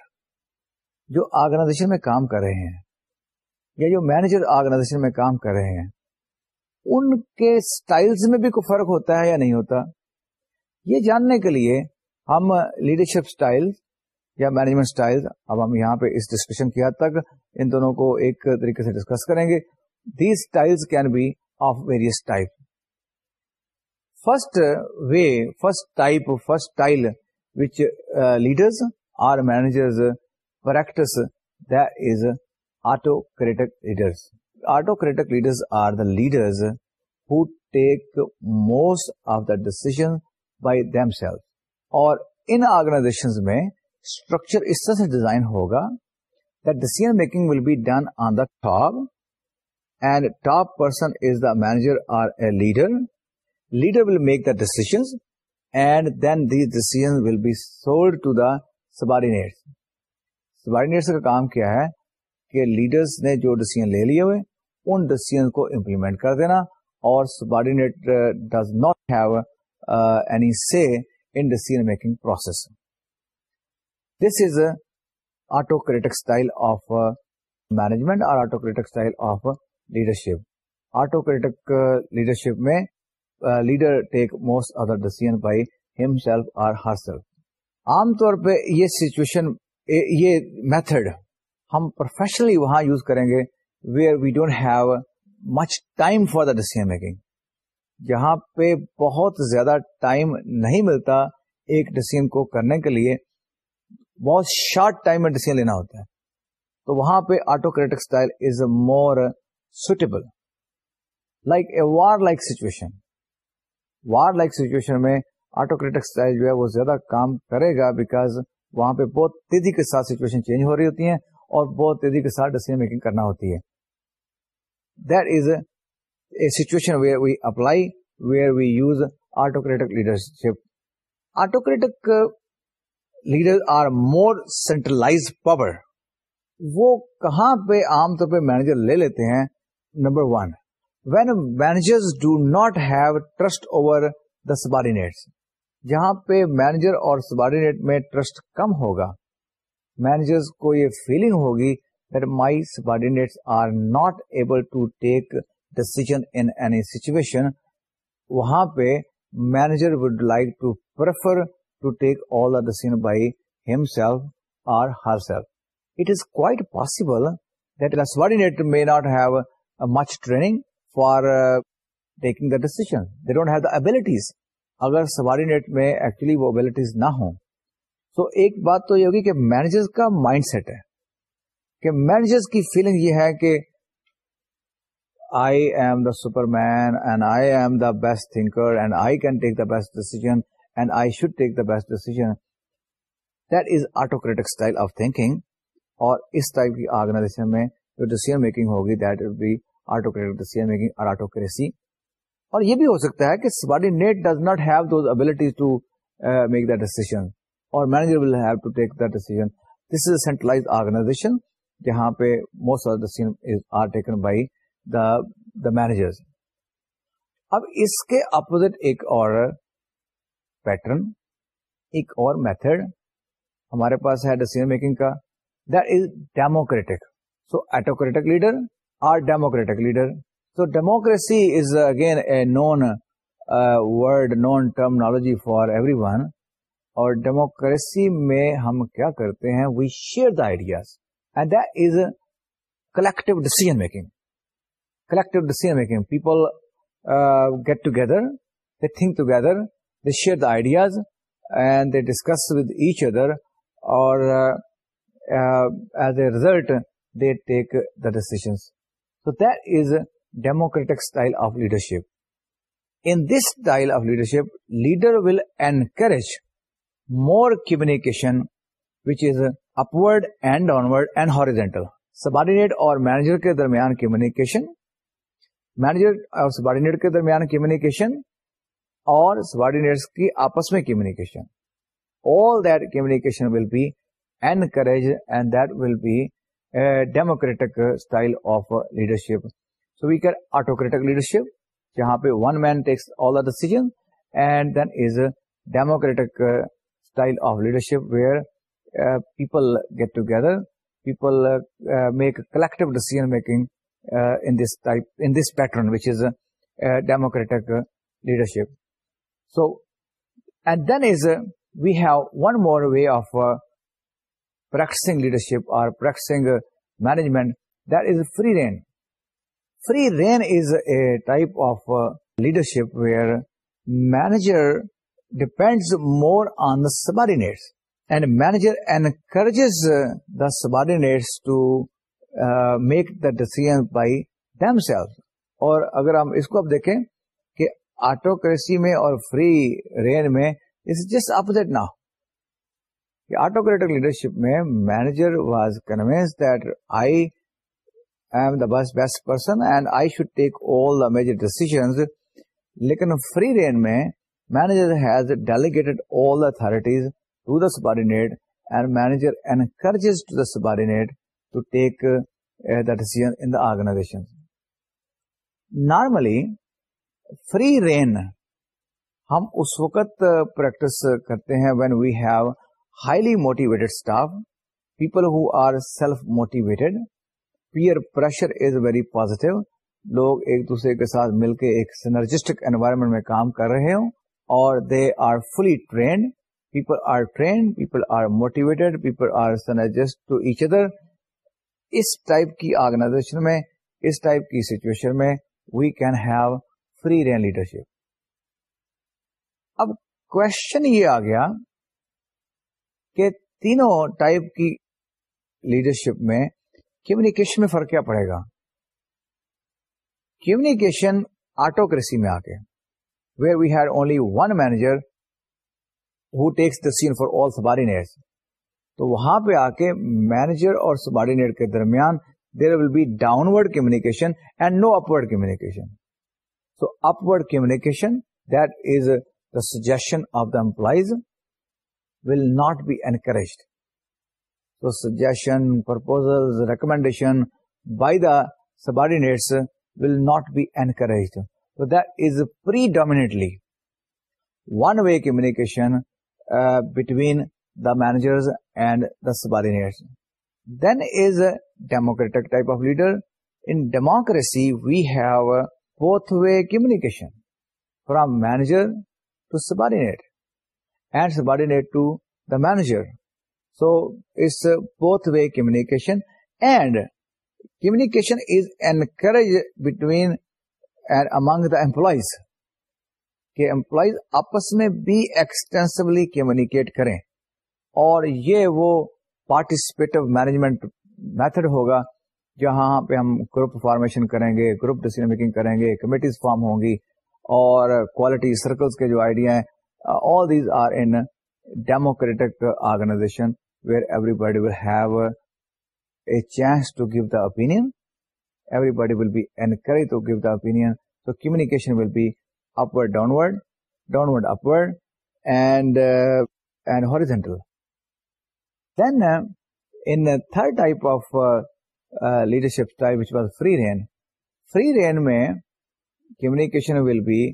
S1: جو آرگنائزیشن میں کام کر رہے ہیں یا جو مینیجر آرگنائزیشن میں کام کر رہے ہیں ان کے سٹائلز میں بھی کوئی فرق ہوتا ہے یا نہیں ہوتا یہ جاننے کے لیے ہم لیڈرشپ سٹائل یا مینجمنٹ سٹائل اب ہم یہاں پہ اس ڈسکشن کی حد تک ان دونوں کو ایک طریقے سے ڈسکس کریں گے these all can be of various type first way first type first which leaders are managers practice the autocratic leader autocratic leaders are the leaders who take most of the decision by them self اور ان organization میں structure اس طرح سے design ہوگا decision making will be done on the top top person is the manager leader will make the decision will be sold subordinate subordinates کا کام کیا ہے کہ لیڈرس نے جو ڈیسیز لے لیے ہوئے ان ڈیسیزن کو امپلیمنٹ کر دینا اور subordinate does not have any say decision making process this is autocratic style of management اور autocratic style of leadership autocratic leadership میں leader take most decision by him self self her عام طور پہ یہ situation یہ method ہم professionally وہاں use کریں گے where we don't have much time for the decision making جہاں پہ بہت زیادہ ٹائم نہیں ملتا ایک ڈیسیژ کو کرنے کے لیے بہت شارٹ ٹائم میں ڈسیزن لینا ہوتا ہے تو وہاں پہ autocratic style is more like a war like situation war like situation میں آٹوکریٹک اسٹائل جو ہے وہ زیادہ کام کرے گا بیکاز وہاں پہ بہت تیزی کے ساتھ سچویشن چینج ہو رہی ہوتی ہیں اور بہت تیزی کے ساتھ ڈسیزن میکنگ کرنا ہوتی ہے that is a situation where we apply where we use autocratic leadership autocratic leader are more centralise power وہ کہاں پہ عام طور پہ مینیجر لے لیتے ہیں number one when managers do not have trust over the subordinates جہاں پہ مینیجر اور سبارڈینیٹ میں ٹرسٹ کم ہوگا مینیجرز کو یہ فیلنگ ہوگی that my subordinates are not able to take decision in any situation وہاں پہ manager would like to prefer to take all the decision by him self or her self it is quite possible that the subordinate may not have much training for taking the decision duties اگر subordinate میں actually وہ abilities نہ ہوں تو ایک بات تو یہ ہوگی کہ مینیجر کا مائنڈ سیٹ ہے کہ مینیجر کی فیلنگ یہ ہے کہ I'm the superman and I'm the best thinker and I can take the best decision and I should take the best decision that is autocratic style of thinking اور اس type کی organization میں جو decision making ہوگی that will be autocratic decision making اور autocracy اور یہ بھی ہو سکتا ہے کہ subordinate does not have those abilities to make that decision اور manager will have to take that decision this is a centralise organisation جہاں پہ most of decision are taken by the the manager اب اس کے opposite ایک اور pattern ایک اور میتھڈ ہمارے پاس ہے ڈیسیزن میکنگ کا that is democratic so autocratic leader or democratic leader so democracy is again a known word known terminology for everyone اور ڈیموکریسی میں ہم کیا کرتے ہیں we share the ideas and that is collective decision making collective decision making people get together they think together they share the ideas and they discuss with each other اور as a result take the decision so that is democratic style of leadership in this style of leadership leader will encourage more communication upward and downward and horizontal subordinate اور manager کے درمیان communication manager اور subordinate کے درمیان communication اور subordinate کی آپس میں communication all that communication will be encourage and that will be democratic style of leadership. So we get autocratic leadership, jahan pe one man takes all the decisions, and then is a democratic uh, style of leadership where uh, people get together, people uh, make collective decision making in this type, in this pattern, which is democratic leadership. So, and then is we have one more way of or practicing uh, management, management is free rein free rein is a type of leadership where manager depends more on the subordinates and manager encourages the uh, subordinates to make the the by by themselves. اور اگر ہم اس کو اب دیکھیں کہ autocracy میں اور فری رین میں از جسٹ نہ ناؤ کہ آٹوکریٹک لیڈرشپ میں manager was convince that I'm the boss best person and I should take all the major decisions لیکن فری رین میں manager has delegated all the authorities to the subordinate subordinate subordinate the decision in the organisation normally free rein ہم اس وقت practice uh, کرتے ہیں when we have highly motivated staff people who are self motivated peer pressure is very positive لوگ ایک دوسرے کے ساتھ مل کے ایک سینرجسٹک انوائرمنٹ میں کام کر رہے ہوں اور they are fully trained people are trained people are motivated people are synergist to each other us type کی آرگنائزیشن میں اس ٹائپ کی سچویشن میں we can have free rein leadership اب کوشچن یہ آ گیا کہ تینوں ٹائپ کی لیڈرشپ میں کمیونیکیشن میں فرق کیا پڑے گا کمیونیکیشن آٹوکریسی میں آ کے where we had only one manager who takes the scene for all subordinate تو وہاں پہ آ کے مینیجر اور سبارڈینیٹ کے درمیان there will be downward communication and no upward communication so upward communication that is the suggestion of the employees will not be encouraged. So suggestion, proposals, recommendation by the subordinates will not be encouraged. So that is predominantly one-way communication uh, between the managers and the subordinates. Then is a democratic type of leader. In democracy, we have both-way communication from manager to subordinate. Manager so is both way communication and communication is encourage between among the employees کہ employees آپس میں بھی extensively communicate کریں اور یہ وہ participative management method ہوگا جہاں پہ ہم گروپ فارمیشن کریں گے گروپ ڈسیزن میکنگ کریں گے کمیٹیز فارم ہوں گی اور کوالٹی سرکلز کے جو آئیڈیا ہیں All these are in a democratic organization where everybody will have a chance to give the opinion. Everybody will be encouraged to give the opinion. So communication will be upward, downward, downward, upward, and uh, horizontal. Then uh, in the third type of uh, leadership type, which was free reign, mein communication will be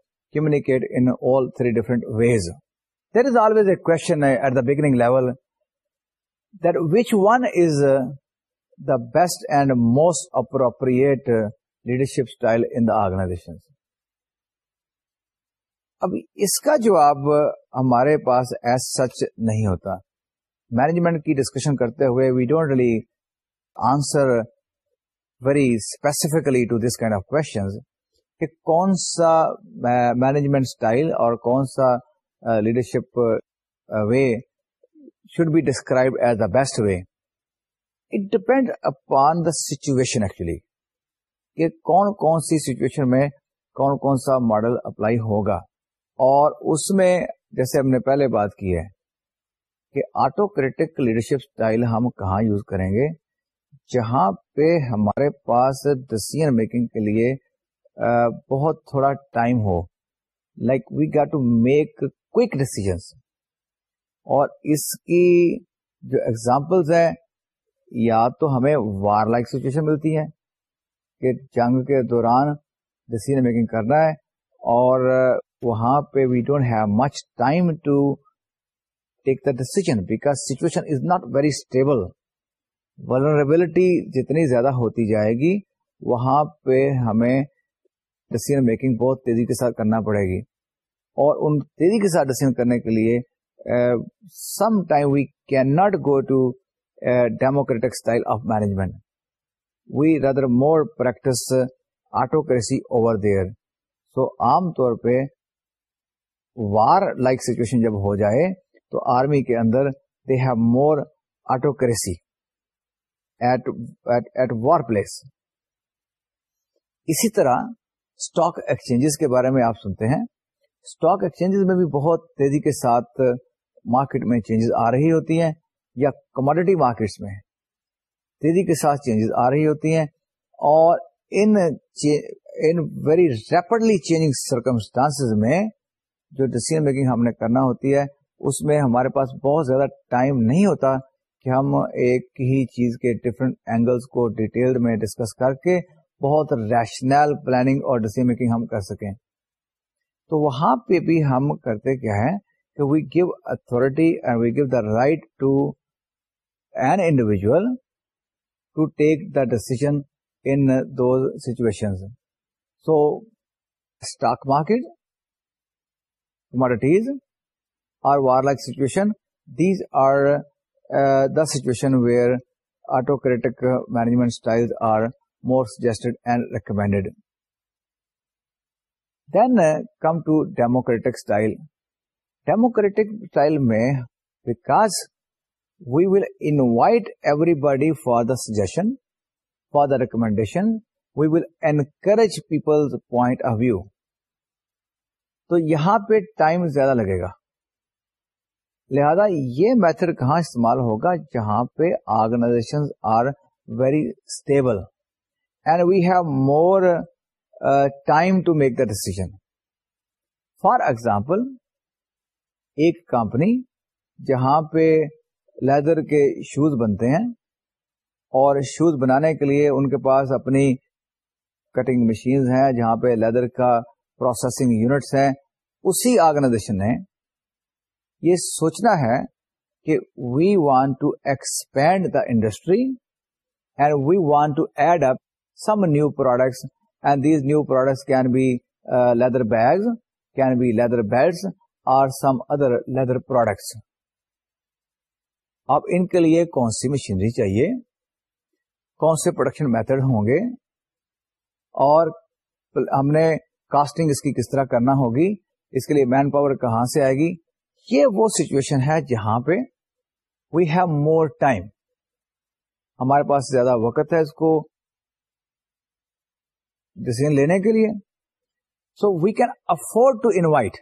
S1: communicate in all three different ways. There is always a question at the beginning level that which one is the best and most appropriate leadership style in the organization. اب اس کا جواب ہمارے پاس as such نہیں ہوتا management کی discussion کرتے ہوئے we don't really answer very specifically to this kind of questions کہ کون سا مینجمنٹ اسٹائل اور کون سا leadership way should be describe as the best way it depend upon the situation actually کہ کون کون سی سچویشن میں کون کون سا ماڈل اپلائی ہوگا اور اس میں جیسے ہم نے پہلے بات کی ہے کہ آٹوکریٹک لیڈرشپ اسٹائل ہم کہاں یوز کریں گے جہاں پہ ہمارے پاس ڈسیزن میکنگ کے لیے بہت تھوڑا time who like we get to make quick اور اس کی جو ایگزامپلز ہے یا تو ہمیں وار لائک سچویشن ملتی ہے کہ جنگ کے دوران ڈسیزن میکنگ کرنا ہے اور وہاں پہ we don't have much time to take the decision because situation is not very stable vulnerability جتنی زیادہ ہوتی جائے گی وہاں پہ ہمیں ڈسیزن میکنگ بہت تیزی کے ساتھ کرنا پڑے گی اور ان تیزی کے ساتھ ڈسیزن کرنے کے لیے some time we can not go to democratic style of management we rather more practice autocracy over there so عام طور پہ وار لائک سچویشن جب ہو جائے تو آرمی کے اندر they have more autocracy at war place اسی طرح اسٹاک ایکسچینجز کے بارے میں آپ سنتے ہیں اسٹاک ایکسچینجز میں بھی بہت تیزی کے ساتھ مارکیٹ میں چینجز آ رہی ہوتی ہیں یا کموڈیٹی مارکیٹس میں تیزی کے ساتھ چینجز آ رہی ہوتی ہیں اور ان ان ویری ریپڈلی چینجنگ سرکمسٹانس میں جو ڈسیزن میکنگ ہم نے کرنا ہوتی ہے اس میں ہمارے پاس بہت زیادہ ٹائم نہیں ہوتا کہ ہم ایک ہی چیز کے ڈفرینٹ اینگلس کو ڈیٹیل میں ڈسکس کر کے بہت ریشنل پلاننگ اور ڈسیزن میکنگ ہم کر سکیں تو وہاں پہ بھی ہم کرتے کیا ہے کہ we give authority and we give the right to an individual to take the decision in those situation so stock market commodities are war like situation these are the situation where autocratic management style are more suggest and recommended then come to democratic style democratic style میں because we will invite everybody for the suggestion for the recommendation we will encourage people's point of view تو یہاں پہ time زیادہ لگے گا لہذا یہ method کہاں استعمال ہوگا جہاں پہ organisation are very stable and we have more time to make the decision for example ایک کمپنی جہاں پہ لیدر کے شوز بنتے ہیں اور شوز بنانے کے لیے ان کے پاس اپنی کٹنگ مشینز ہیں جہاں پہ لیدر کا پروسیسنگ یونٹس ہیں اسی آرگنائزیشن نے یہ سوچنا ہے کہ we want to expand the industry and we want to add up some new products and these new products can base can be leather bats اور مشینری چاہیے کون سے پروڈکشن میتھڈ ہوں گے اور ہم نے کاسٹنگ اس کی کس طرح کرنا ہوگی اس کے لیے مین پاور کہاں سے آئے گی یہ وہ سچویشن ہے جہاں پہ وی ہیو مور ٹائم ہمارے پاس زیادہ وقت ہے اس کو ڈسیزن لینے کے لیے so we can afford to invite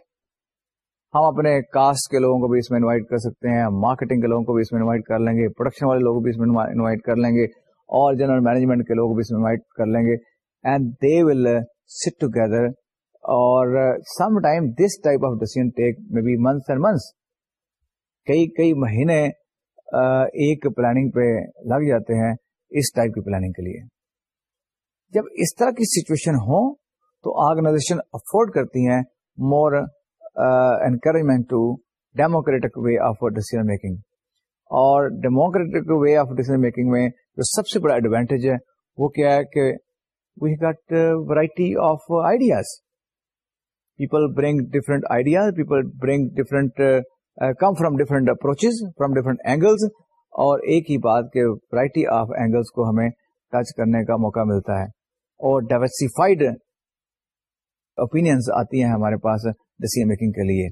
S1: ہم اپنے کاسٹ کے لوگوں کو بھی اس میں انوائٹ کر سکتے ہیں مارکیٹنگ کے لوگوں کو بھی اس میں انوائٹ کر لیں گے پروڈکشن والے بھی اس میں انوائٹ کر لیں گے اور جنرل مینجمنٹ کے لوگ انوائٹ کر لیں گے and they will sit together اور some time this type of decision take be months months and کئی کئی مہینے uh, ایک پلاننگ پہ لگ جاتے ہیں اس ٹائپ کی پلاننگ کے لیے جب اس طرح کی سچویشن ہو تو آرگنائزیشن افورڈ کرتی ہیں more encouragement to democratic way of decision making اور democratic way of decision making میں جو سب سے بڑا ایڈوانٹیج ہے وہ کیا ہے کہ we get variety of ideas people bring different ideas people bring different come from different approaches from different angles اور ایک ہی بات کہ ورائٹی آف اینگلس کو ہمیں ٹچ کرنے کا موقع ملتا ہے اور ڈائیورسیفائڈ اوپینئنس آتی ہیں ہمارے پاس ڈسیزن میکنگ کے لیے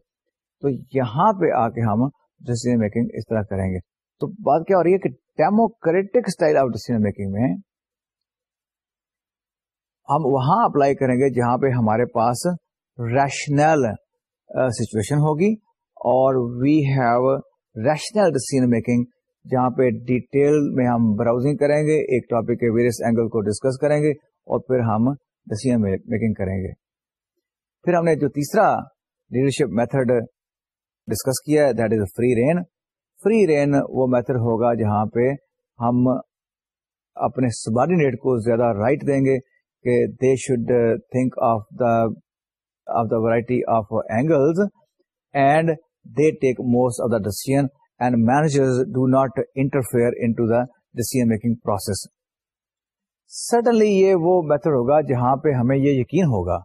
S1: تو یہاں پہ آ کے ہم ڈسیزن میکنگ اس طرح کریں گے تو بات کیا ہو رہی ہے کہ democratic style of decision making میں ہم وہاں اپلائی کریں گے جہاں پہ ہمارے پاس ریشنل سچویشن ہوگی اور we have rational decision making جہاں پہ ڈیٹیل میں ہم براؤزنگ کریں گے ایک ٹاپک کے ویریس اینگل کو ڈسکس کریں گے اور پھر ہم ڈسیزن میکنگ کریں گے پھر ہم نے جو تیسرا لیڈرشپ میتھڈ ڈسکس کیا ہے that is a free rein free rein وہ میتھڈ ہوگا جہاں پہ ہم اپنے سبارڈینیٹ کو زیادہ رائٹ دیں گے کہ they should think of the of the variety of angles and they take most of the decision and managers do not interfere into the decision making process suddenly یہ وہ میتھڈ ہوگا جہاں پہ ہمیں یہ یقین ہوگا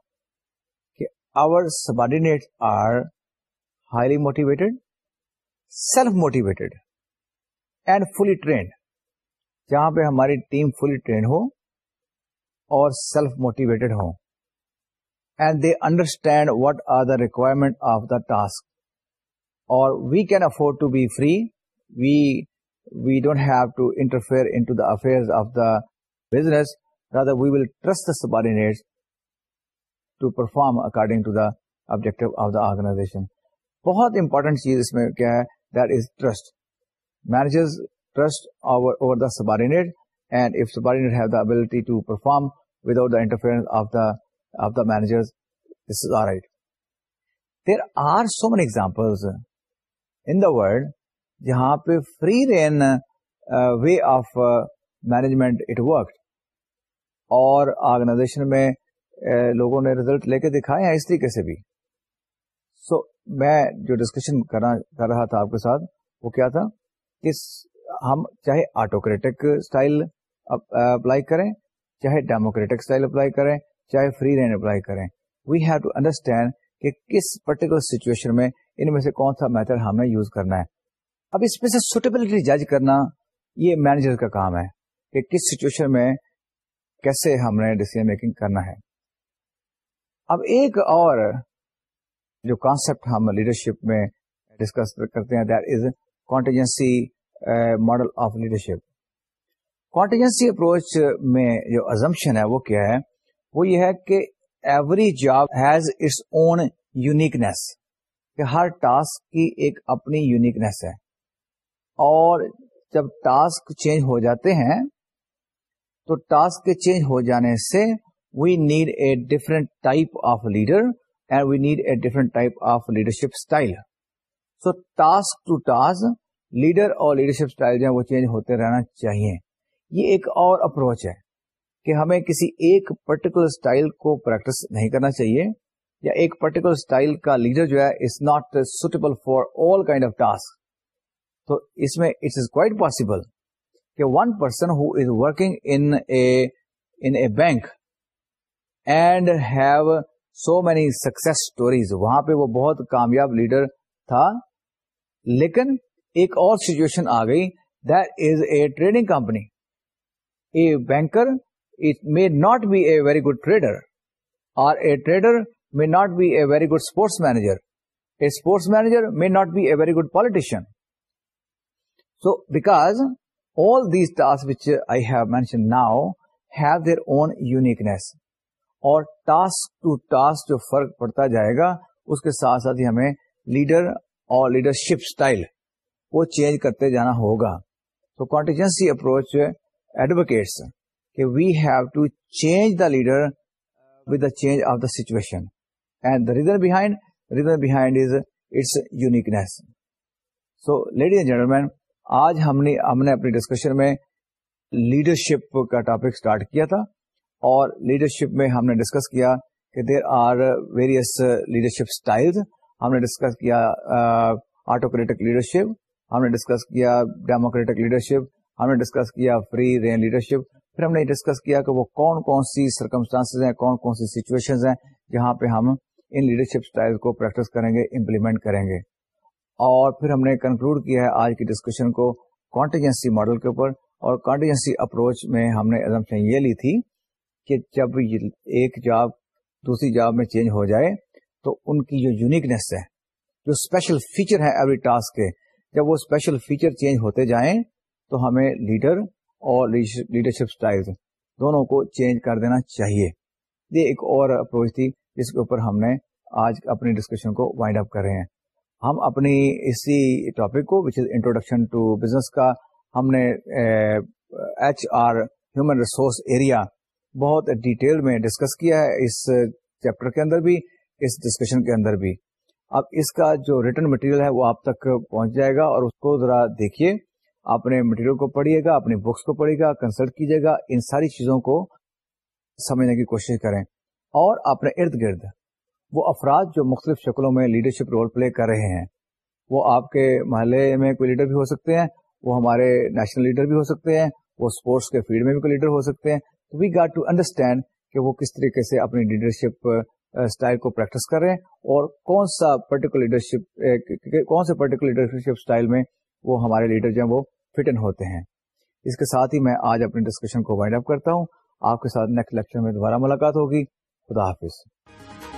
S1: کہ our subordinate are highly motivated self motivated and fully trained جہاں پہ ہماری ٹیم فلی ٹرینڈ ہو اور self motivated who and they understand what are the requirement of the task اور we can afford to be free we we don't have to interfere into the affair of the subordinate بہت important چیز کیا ہے اور organisation میں eh, لوگوں نے result لے کے دکھائے ہیں اس طریقے سے بھی سو میں جو ڈسکشن کر رہا تھا آپ کے ساتھ وہ کیا تھا کہ ہم چاہے آٹوکریٹک اپلائی eh, کریں چاہے ڈیموکریٹک اسٹائل اپلائی کریں چاہے فری رینڈ اپلائی کریں وی ہیو ٹو انڈرسٹینڈ کہ کس پرٹیکولر سچویشن میں ان میں سے کون سا میتھڈ ہم نے یوز کرنا ہے اب اس میں سے سوٹیبلٹی جج کرنا یہ مینیجر کا کام ہے کہ کس سچویشن میں کیسے ہم نے ڈسیزن میکنگ کرنا ہے اب ایک اور جو کانسپٹ ہم لیڈرشپ میں ڈسکس کرتے ہیں that is contingency contingency model of leadership approach میں جو ازمپشن ہے وہ کیا ہے وہ یہ ہے کہ every job has its own uniqueness کہ ہر ٹاسک کی ایک اپنی یونیکنیس ہے اور جب ٹاسک چینج ہو جاتے ہیں تو ٹاسک کے چینج ہو جانے سے we need a different type of leader and we need a different type of leadership style so task to task leader اور لیڈرشپ اسٹائل جو ہے وہ چینج ہوتے رہنا چاہیے یہ ایک اور اپروچ ہے کہ ہمیں کسی ایک پرٹیکولر اسٹائل کو پریکٹس نہیں کرنا چاہیے یا ایک پرٹیکولر اسٹائل کا لیڈر جو ہے is not suitable for all kind of task تو اس میں اٹس از کوائٹ پاسبل کہ one person who is working in a a bank and have so many six stories وہاں پہ وہ بہت کامیاب لیڈر تھا لیکن ایک اور سچویشن آ گئی that is a trading company a banker it may not be a very good trader اور a trader may not be a very good sports manager a sports manager may not be a very good politician so because all these tasks which I have mentioned now have their own uniqueness اور task to task جو فرق پڑتا جائے گا اس کے ساتھ ساتھ ہی ہمیں لیڈر اور لیڈرشپ اسٹائل وہ چینج کرتے جانا ہوگا تو کانٹیجنسی اپروچ ایڈوکیٹس کہ we have to change the leader with the change of the situation and the reason behind reason behind is its uniqueness so ladies and gentle آج ہم نے ہم نے اپنی ڈسکشن میں لیڈرشپ کا ٹاپک اسٹارٹ کیا تھا اور لیڈرشپ میں ہم نے ڈسکس کیا کہ دیر آر ویریئس لیڈرشپ ہم نے ڈسکس کیا آٹوکریٹک لیڈرشپ ہم نے ڈسکس کیا ڈیموکریٹک لیڈرشپ ہم نے ڈسکس کیا فری رین لیڈرشپ پھر ہم نے ڈسکس کیا کہ وہ کون کون سی سرکمسٹانس ہیں کون کون سی سچویشن ہیں جہاں پہ ہم ان لیڈرشپ اسٹائل کو پریکٹس کریں گے امپلیمنٹ کریں گے اور پھر ہم نے کنکلوڈ کیا ہے آج کی ڈسکشن کو کانٹیجنسی ماڈل کے اوپر اور کانٹیجنسی اپروچ میں ہم نے اعظم سے یہ لی تھی کہ جب ایک جاب دوسری جاب میں چینج ہو جائے تو ان کی جو یونیکنیس ہے جو اسپیشل فیچر ہے ایوری ٹاسک کے جب وہ اسپیشل فیچر چینج ہوتے جائیں تو ہمیں لیڈر اور لیڈرشپ اسٹائل دونوں کو چینج کر دینا چاہیے یہ ایک اور اپروچ تھی جس کے اوپر ہم نے آج اپنی ڈسکشن کو وائنڈ اپ کر رہے ہیں ہم اپنی اسی ٹاپک کو which is introduction to business کا ہم نے H R human resource area بہت ڈیٹیل میں ڈسکس کیا ہے اس چیپٹر کے اندر بھی اس ڈسکشن کے اندر بھی اب اس کا جو ریٹرن مٹیریل ہے وہ آپ تک پہنچ جائے گا اور اس کو ذرا دیکھیے اپنے مٹیریل کو پڑھیے گا اپنی بکس کو پڑھیے گا کنسلٹ کیجیے گا ان ساری چیزوں کو سمجھنے کی کوشش کریں اور اپنے ارد گرد وہ افراد جو مختلف شکلوں میں لیڈرشپ رول پلے کر رہے ہیں وہ آپ کے محلے میں کوئی لیڈر بھی ہو سکتے ہیں وہ ہمارے نیشنل لیڈر بھی ہو سکتے ہیں وہ اسپورٹس کے فیلڈ میں بھی کوئی لیڈر ہو سکتے ہیں تو وی گاٹ ٹو انڈرسٹینڈ کہ وہ کس طریقے سے اپنی لیڈرشپ اسٹائل uh, کو پریکٹس کر رہے ہیں اور کون سا پرٹیکولر uh, لیڈرشپ کون سے پرٹیکولر لیڈرشپ اسٹائل میں وہ ہمارے لیڈر جو ہیں وہ فٹ ان ہیں اس کے ساتھ ہی میں آج اپنے ڈسکشن کو وائنڈ اپ کرتا ہوں آپ کے ساتھ نیکسٹ لیکچر میں دوبارہ ملاقات ہوگی خدا حافظ